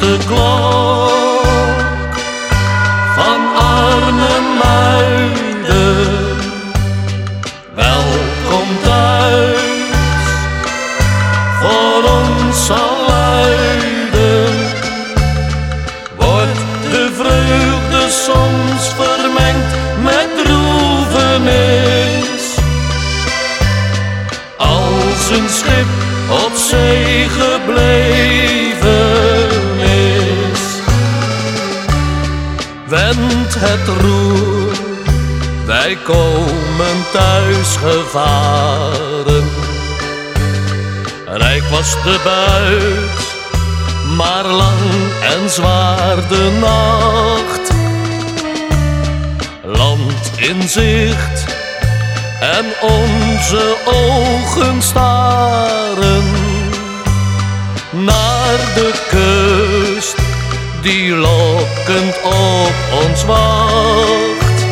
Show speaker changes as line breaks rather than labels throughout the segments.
de klok van arme muiden. Welkom thuis, voor ons zal luiden. Wordt de vreugde soms vermengd met droevenis, als een schip op zee Het roer, wij komen thuis gevaren. Rijk was de buit, maar lang en zwaar de nacht. Land in zicht en onze ogen staren naar de kust die lokkend op ons wacht.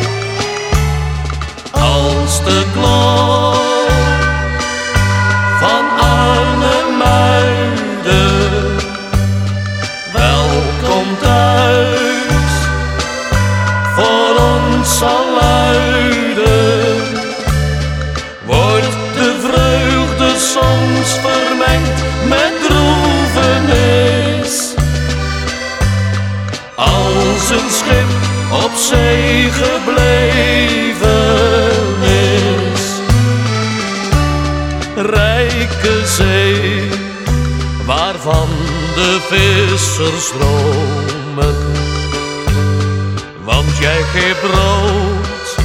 Als de klok van Arnhemuiden welkom thuis voor ons zal luiden, wordt de vreugde soms vermengd Schip op zee gebleven is. Rijke zee, waarvan de vissers dromen. Want jij geeft brood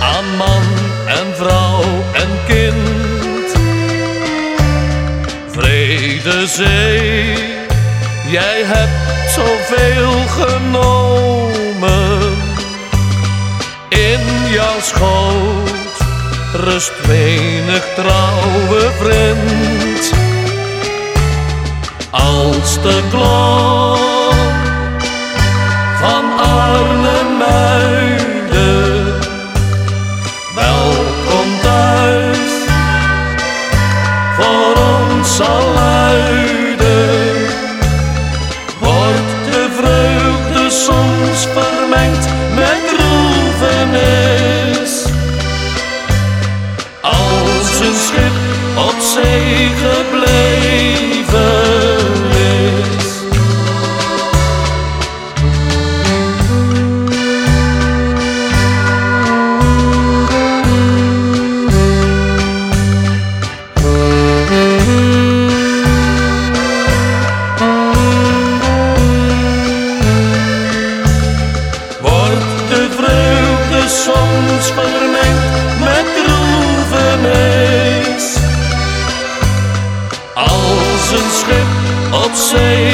aan man en vrouw en kind. Vrede zee, jij hebt zoveel genomen. Jouw schoot rust menig trouwe vriend. Als de klok van Arnhemuiden welkom thuis voor ons zal schip op zee gebleven is. Wordt de vreugde soms vermengd met droevenis? Als een schip op zee